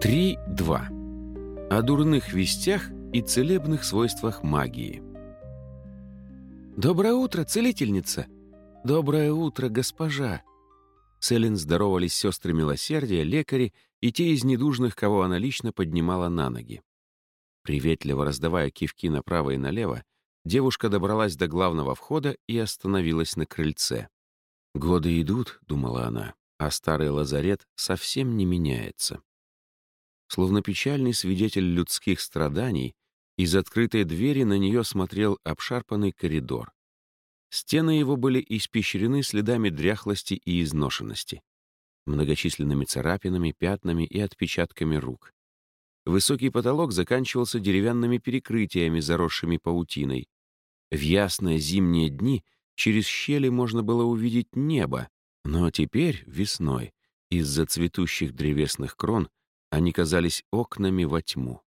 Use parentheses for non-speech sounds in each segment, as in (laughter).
3.2. О дурных вестях и целебных свойствах магии. «Доброе утро, целительница!» «Доброе утро, госпожа!» С здоровались сестры милосердия, лекари и те из недужных, кого она лично поднимала на ноги. Приветливо раздавая кивки направо и налево, девушка добралась до главного входа и остановилась на крыльце. «Годы идут», — думала она, — «а старый лазарет совсем не меняется». Словно печальный свидетель людских страданий, из открытой двери на нее смотрел обшарпанный коридор. Стены его были испещрены следами дряхлости и изношенности, многочисленными царапинами, пятнами и отпечатками рук. Высокий потолок заканчивался деревянными перекрытиями, заросшими паутиной. В ясные зимние дни через щели можно было увидеть небо, но теперь, весной, из-за цветущих древесных крон, они казались окнами во тьму.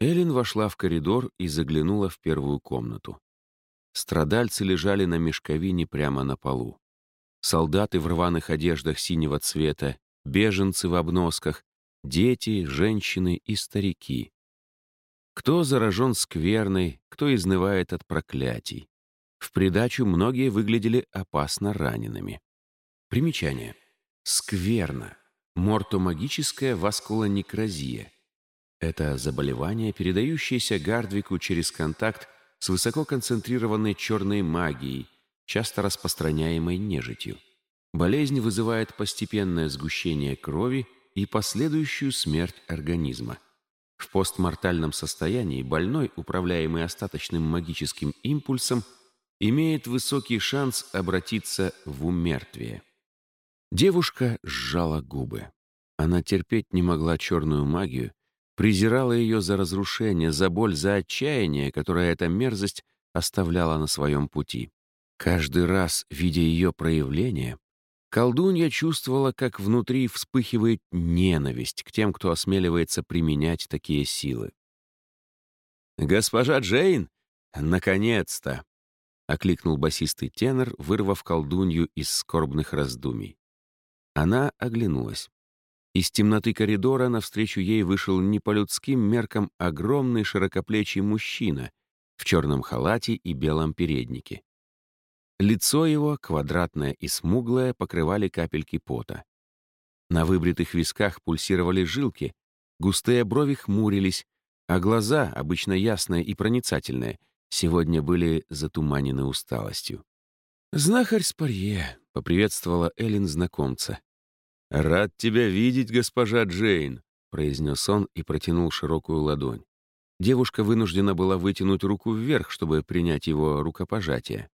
Эллен вошла в коридор и заглянула в первую комнату. Страдальцы лежали на мешковине прямо на полу. Солдаты в рваных одеждах синего цвета, беженцы в обносках, дети, женщины и старики. Кто заражен скверной, кто изнывает от проклятий. В придачу многие выглядели опасно ранеными. Примечание. Скверно. Мортомагическая васкулонекрозия. Это заболевание, передающееся Гардвику через контакт с высококонцентрированной черной магией, часто распространяемой нежитью. Болезнь вызывает постепенное сгущение крови и последующую смерть организма. В постмортальном состоянии больной, управляемый остаточным магическим импульсом, имеет высокий шанс обратиться в умертвие. Девушка сжала губы. Она терпеть не могла черную магию, презирала ее за разрушение, за боль, за отчаяние, которое эта мерзость оставляла на своем пути. Каждый раз, видя ее проявление, колдунья чувствовала, как внутри вспыхивает ненависть к тем, кто осмеливается применять такие силы. «Госпожа Джейн! Наконец-то!» — окликнул басистый тенор, вырвав колдунью из скорбных раздумий. Она оглянулась. Из темноты коридора навстречу ей вышел не по людским меркам огромный широкоплечий мужчина в черном халате и белом переднике. Лицо его, квадратное и смуглое, покрывали капельки пота. На выбритых висках пульсировали жилки, густые брови хмурились, а глаза, обычно ясные и проницательные, сегодня были затуманены усталостью. «Знахарь Спарье», — поприветствовала Эллен знакомца. «Рад тебя видеть, госпожа Джейн», — произнес он и протянул широкую ладонь. Девушка вынуждена была вытянуть руку вверх, чтобы принять его рукопожатие.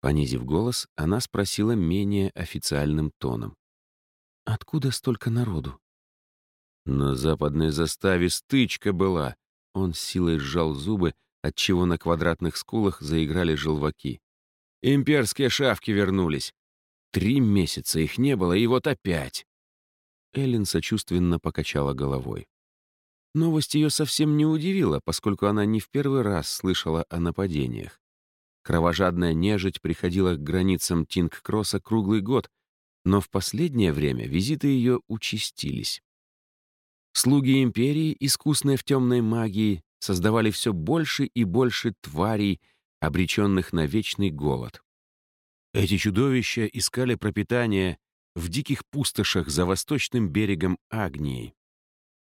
Понизив голос, она спросила менее официальным тоном. «Откуда столько народу?» На западной заставе стычка была. Он с силой сжал зубы, отчего на квадратных скулах заиграли желваки. Имперские шавки вернулись. Три месяца их не было, и вот опять. Эллен сочувственно покачала головой. Новость ее совсем не удивила, поскольку она не в первый раз слышала о нападениях. Кровожадная нежить приходила к границам Тинг-Кросса круглый год, но в последнее время визиты ее участились. Слуги империи, искусные в темной магии, создавали все больше и больше тварей, обреченных на вечный голод. Эти чудовища искали пропитание в диких пустошах за восточным берегом Агнии.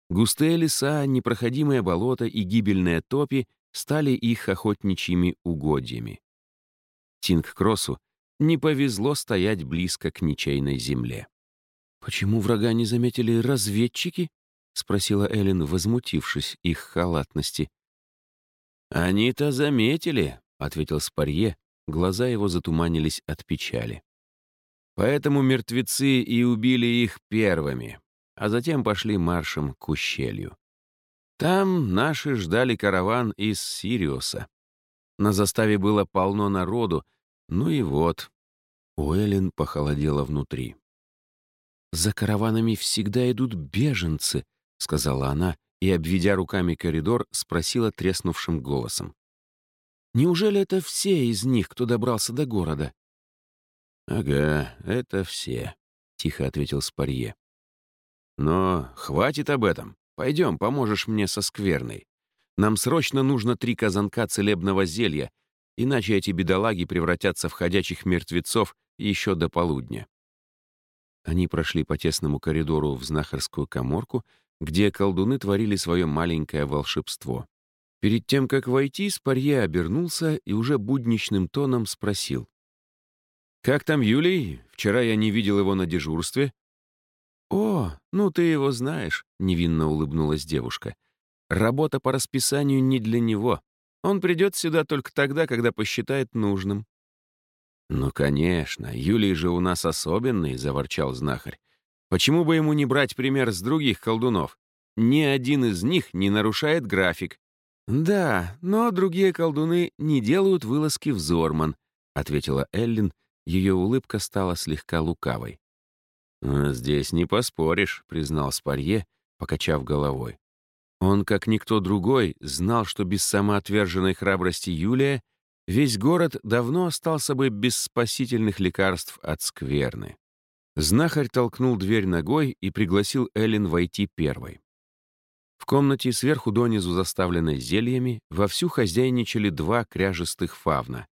Густые леса, непроходимые болота и гибельные топи стали их охотничьими угодьями. Тинг-Кроссу не повезло стоять близко к ничейной земле. «Почему врага не заметили разведчики?» — спросила Эллен, возмутившись их халатности. «Они-то заметили», — ответил Спарье, глаза его затуманились от печали. Поэтому мертвецы и убили их первыми, а затем пошли маршем к ущелью. Там наши ждали караван из Сириуса. На заставе было полно народу, ну и вот. Уэллин похолодела внутри. «За караванами всегда идут беженцы», — сказала она и, обведя руками коридор, спросила треснувшим голосом. Неужели это все из них, кто добрался до города?» «Ага, это все», — тихо ответил Спарье. Но хватит об этом. Пойдем, поможешь мне со скверной. Нам срочно нужно три казанка целебного зелья, иначе эти бедолаги превратятся в ходячих мертвецов еще до полудня. Они прошли по тесному коридору в знахарскую коморку, где колдуны творили свое маленькое волшебство. Перед тем, как войти, Спарье обернулся и уже будничным тоном спросил. «Как там Юлий? Вчера я не видел его на дежурстве». «О, ну ты его знаешь», — невинно улыбнулась девушка. Работа по расписанию не для него. Он придет сюда только тогда, когда посчитает нужным». «Ну, конечно, Юлий же у нас особенный», — заворчал знахарь. «Почему бы ему не брать пример с других колдунов? Ни один из них не нарушает график». «Да, но другие колдуны не делают вылазки в Зорман», — ответила Эллин. Ее улыбка стала слегка лукавой. «Здесь не поспоришь», — признал Спарье, покачав головой. Он, как никто другой, знал, что без самоотверженной храбрости Юлия весь город давно остался бы без спасительных лекарств от скверны. Знахарь толкнул дверь ногой и пригласил Эллен войти первой. В комнате сверху донизу заставленной зельями вовсю хозяйничали два кряжестых фавна.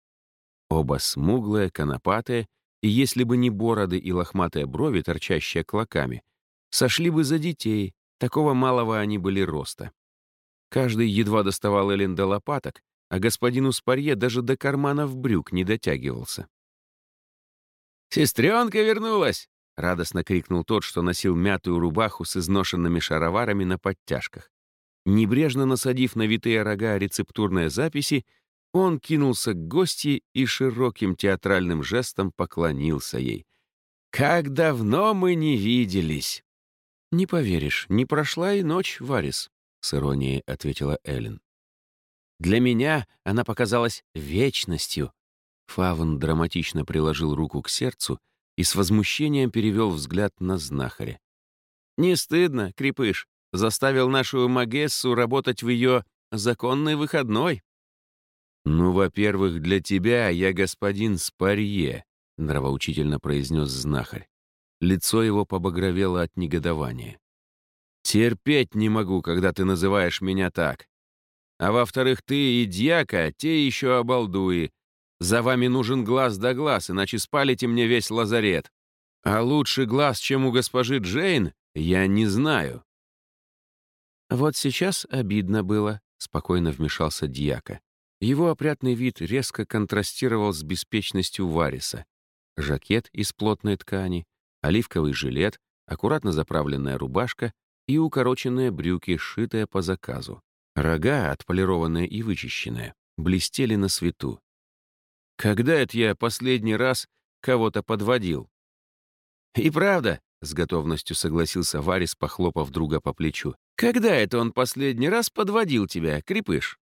Оба смуглые, конопатые, и если бы не бороды и лохматые брови, торчащие клоками, сошли бы за детей, Такого малого они были роста. Каждый едва доставал Элен до лопаток, а господину Спарье даже до карманов брюк не дотягивался. «Сестренка вернулась!» — радостно крикнул тот, что носил мятую рубаху с изношенными шароварами на подтяжках. Небрежно насадив на витые рога рецептурные записи, он кинулся к гости и широким театральным жестом поклонился ей. «Как давно мы не виделись!» «Не поверишь, не прошла и ночь, Варис», — с иронией ответила Эллен. «Для меня она показалась вечностью». Фавн драматично приложил руку к сердцу и с возмущением перевел взгляд на знахаря. «Не стыдно, крепыш, заставил нашу Магессу работать в ее законный выходной». «Ну, во-первых, для тебя я господин Спарье», — нравоучительно произнес знахарь. Лицо его побагровело от негодования. «Терпеть не могу, когда ты называешь меня так. А во-вторых, ты и дьяка, те еще обалдуи. За вами нужен глаз да глаз, иначе спалите мне весь лазарет. А лучше глаз, чем у госпожи Джейн, я не знаю». «Вот сейчас обидно было», — спокойно вмешался дьяка. Его опрятный вид резко контрастировал с беспечностью Вариса. Жакет из плотной ткани, оливковый жилет, аккуратно заправленная рубашка и укороченные брюки, сшитые по заказу. Рога, отполированные и вычищенные, блестели на свету. Когда это я последний раз кого-то подводил? И правда, с готовностью согласился Варис, похлопав друга по плечу. Когда это он последний раз подводил тебя, крепыш?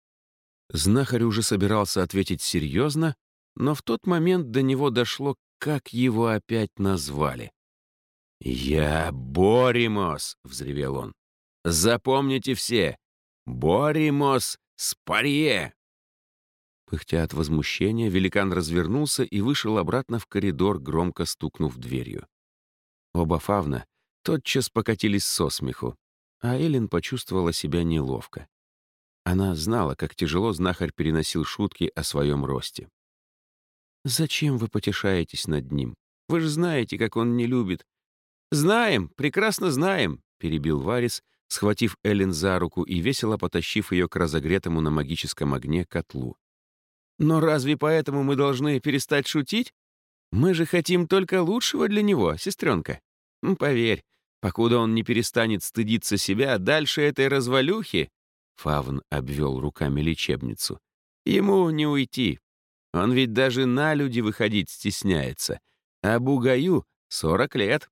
Знахарь уже собирался ответить серьезно, но в тот момент до него дошло, как его опять назвали. «Я Боримос!» — взревел он. «Запомните все! Боримос Спарье!» Пыхтя от возмущения, великан развернулся и вышел обратно в коридор, громко стукнув дверью. Оба фавна тотчас покатились со смеху, а Эллен почувствовала себя неловко. Она знала, как тяжело знахарь переносил шутки о своем росте. «Зачем вы потешаетесь над ним? Вы же знаете, как он не любит, «Знаем, прекрасно знаем», — перебил Варис, схватив Эллен за руку и весело потащив ее к разогретому на магическом огне котлу. «Но разве поэтому мы должны перестать шутить? Мы же хотим только лучшего для него, сестренка. Поверь, покуда он не перестанет стыдиться себя дальше этой развалюхи, Фавн обвел руками лечебницу. Ему не уйти. Он ведь даже на люди выходить стесняется. А Бугаю — сорок лет.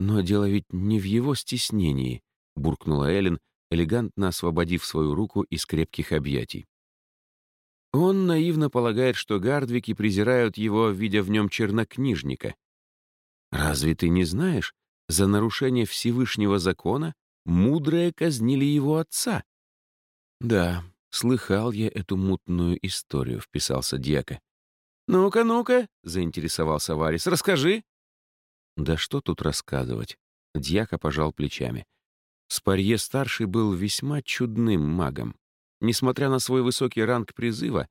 «Но дело ведь не в его стеснении», — буркнула Эллен, элегантно освободив свою руку из крепких объятий. Он наивно полагает, что гардвики презирают его, видя в нем чернокнижника. Разве ты не знаешь, за нарушение Всевышнего закона мудрые казнили его отца? Да, слыхал я эту мутную историю, вписался дьяка. «Ну-ка, ну-ка», — заинтересовался Варис, — «расскажи». Да что тут рассказывать? Дьяка пожал плечами. Спарье-старший был весьма чудным магом. Несмотря на свой высокий ранг призыва,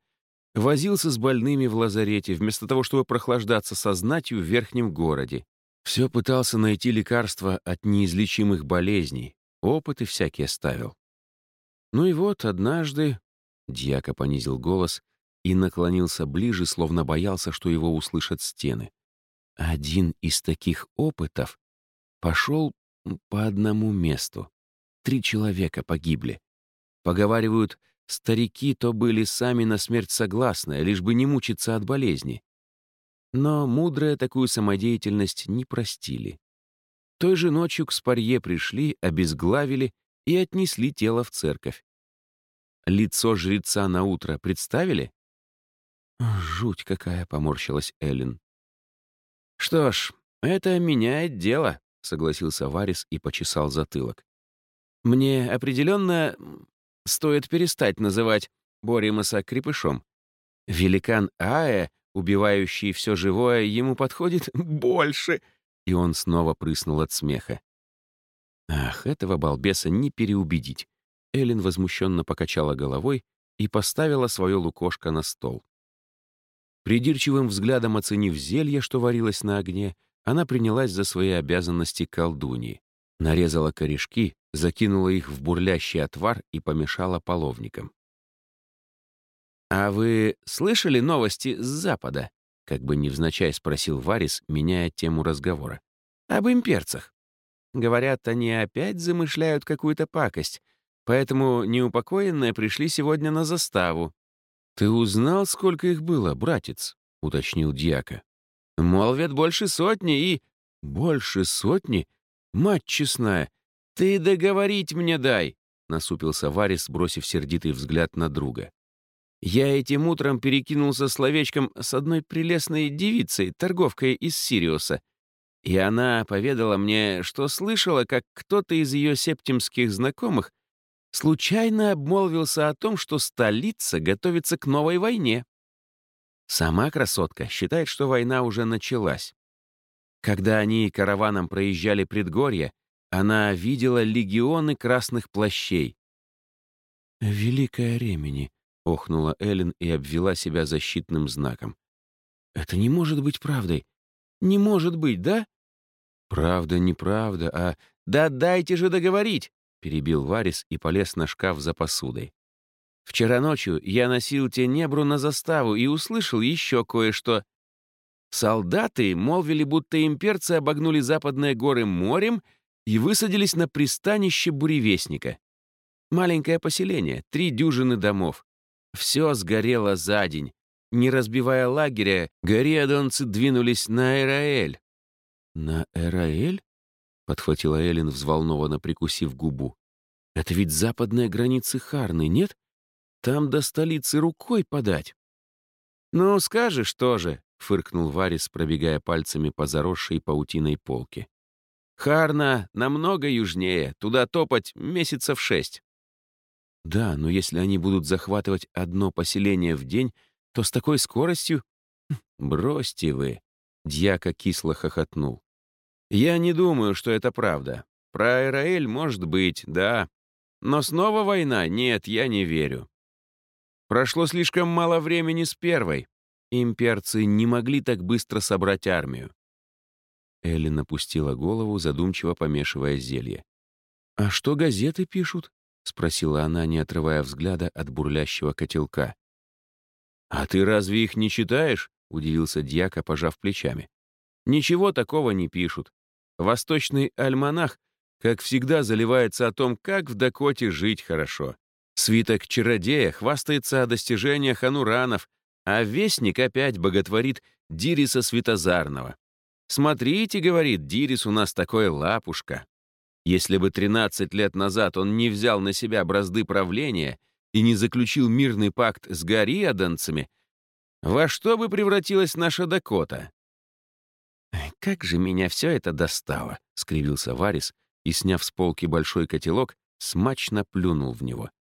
возился с больными в лазарете, вместо того, чтобы прохлаждаться со знатью в верхнем городе. Все пытался найти лекарства от неизлечимых болезней, опыты всякие ставил. Ну и вот однажды Дьяка понизил голос и наклонился ближе, словно боялся, что его услышат стены. Один из таких опытов пошел по одному месту. Три человека погибли. Поговаривают, старики то были сами на смерть согласны, лишь бы не мучиться от болезни. Но мудрые такую самодеятельность не простили. Той же ночью к Спарье пришли, обезглавили и отнесли тело в церковь. Лицо жреца на утро представили? «Жуть какая!» — поморщилась Эллен. «Что ж, это меняет дело», — согласился Варис и почесал затылок. «Мне определенно стоит перестать называть Боримаса крепышом. Великан Аэ, убивающий все живое, ему подходит (laughs) больше!» И он снова прыснул от смеха. Ах, этого балбеса не переубедить. Эллен возмущенно покачала головой и поставила свое лукошко на стол. Придирчивым взглядом оценив зелье, что варилось на огне, она принялась за свои обязанности колдуньи. Нарезала корешки, закинула их в бурлящий отвар и помешала половником. «А вы слышали новости с Запада?» Как бы невзначай спросил Варис, меняя тему разговора. «Об имперцах. Говорят, они опять замышляют какую-то пакость, поэтому неупокоенные пришли сегодня на заставу. «Ты узнал, сколько их было, братец?» — уточнил дьяка. «Молвят больше сотни и...» «Больше сотни? Мать честная! Ты договорить мне дай!» — насупился Варис, бросив сердитый взгляд на друга. «Я этим утром перекинулся словечком с одной прелестной девицей, торговкой из Сириуса, и она поведала мне, что слышала, как кто-то из ее септимских знакомых случайно обмолвился о том, что столица готовится к новой войне. Сама красотка считает, что война уже началась. Когда они караваном проезжали предгорье, она видела легионы красных плащей. «Великое ремени», — охнула Эллен и обвела себя защитным знаком. «Это не может быть правдой. Не может быть, да?» «Правда, неправда, а...» «Да дайте же договорить!» — перебил Варис и полез на шкаф за посудой. «Вчера ночью я носил тенебру на заставу и услышал еще кое-что. Солдаты молвили, будто имперцы обогнули западные горы морем и высадились на пристанище буревестника. Маленькое поселение, три дюжины домов. Все сгорело за день. Не разбивая лагеря, гориадонцы двинулись на Эраэль. «На Эраэль?» подхватила Эллен, взволнованно прикусив губу. «Это ведь западная граница Харны, нет? Там до столицы рукой подать». «Ну, скажешь тоже», — фыркнул Варис, пробегая пальцами по заросшей паутиной полке. «Харна намного южнее, туда топать месяцев шесть». «Да, но если они будут захватывать одно поселение в день, то с такой скоростью...» хм, «Бросьте вы!» — Дьяка кисло хохотнул. Я не думаю, что это правда. Про Аэроэль может быть, да. Но снова война? Нет, я не верю. Прошло слишком мало времени с первой. Имперцы не могли так быстро собрать армию. Элли напустила голову, задумчиво помешивая зелье. «А что газеты пишут?» — спросила она, не отрывая взгляда от бурлящего котелка. «А ты разве их не читаешь?» — удивился дьяка, пожав плечами. «Ничего такого не пишут. Восточный альманах, как всегда, заливается о том, как в Дакоте жить хорошо. Свиток чародея хвастается о достижениях ануранов, а Вестник опять боготворит Дириса Святозарного. «Смотрите, — говорит, — Дирис у нас такой лапушка. Если бы 13 лет назад он не взял на себя бразды правления и не заключил мирный пакт с гориаданцами, во что бы превратилась наша Дакота? «Как же меня все это достало!» — скривился Варис и, сняв с полки большой котелок, смачно плюнул в него.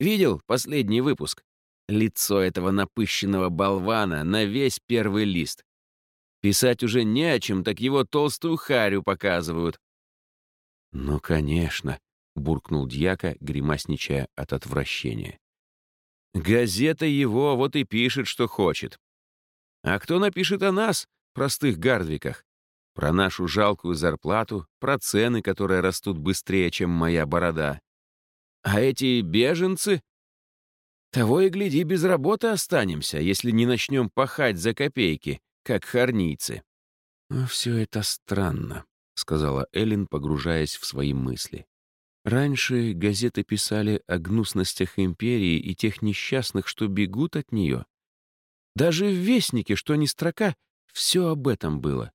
«Видел последний выпуск? Лицо этого напыщенного болвана на весь первый лист. Писать уже не о чем, так его толстую харю показывают. «Ну, конечно», — буркнул дьяка, гримасничая от отвращения. «Газета его вот и пишет, что хочет. А кто напишет о нас, простых гардвиках? Про нашу жалкую зарплату, про цены, которые растут быстрее, чем моя борода. А эти беженцы? Того и гляди, без работы останемся, если не начнем пахать за копейки, как хорнийцы. «Все это странно», — сказала Эллен, погружаясь в свои мысли. «Раньше газеты писали о гнусностях империи и тех несчастных, что бегут от нее. Даже в Вестнике, что ни строка, все об этом было.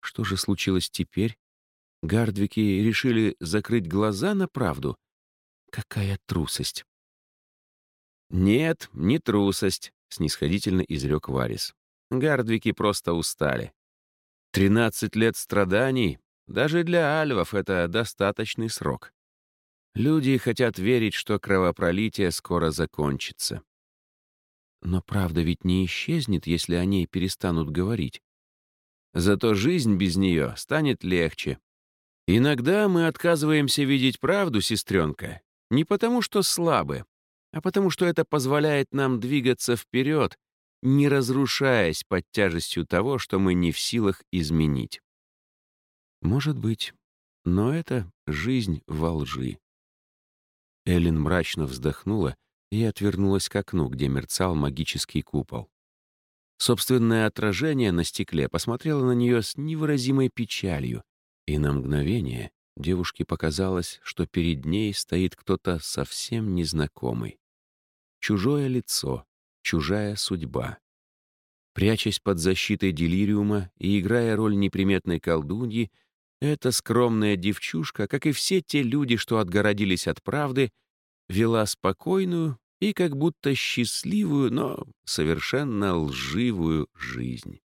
Что же случилось теперь? Гардвики решили закрыть глаза на правду? Какая трусость!» «Нет, не трусость», — снисходительно изрек Варис. «Гардвики просто устали. Тринадцать лет страданий, даже для альвов это достаточный срок. Люди хотят верить, что кровопролитие скоро закончится. Но правда ведь не исчезнет, если о ней перестанут говорить. Зато жизнь без нее станет легче. Иногда мы отказываемся видеть правду, сестренка, не потому что слабы, а потому что это позволяет нам двигаться вперед не разрушаясь под тяжестью того, что мы не в силах изменить. Может быть, но это жизнь во лжи. Эллен мрачно вздохнула и отвернулась к окну, где мерцал магический купол. Собственное отражение на стекле посмотрело на нее с невыразимой печалью, и на мгновение девушке показалось, что перед ней стоит кто-то совсем незнакомый. Чужое лицо, чужая судьба. Прячась под защитой делириума и играя роль неприметной колдуньи, эта скромная девчушка, как и все те люди, что отгородились от правды, вела спокойную и как будто счастливую, но совершенно лживую жизнь.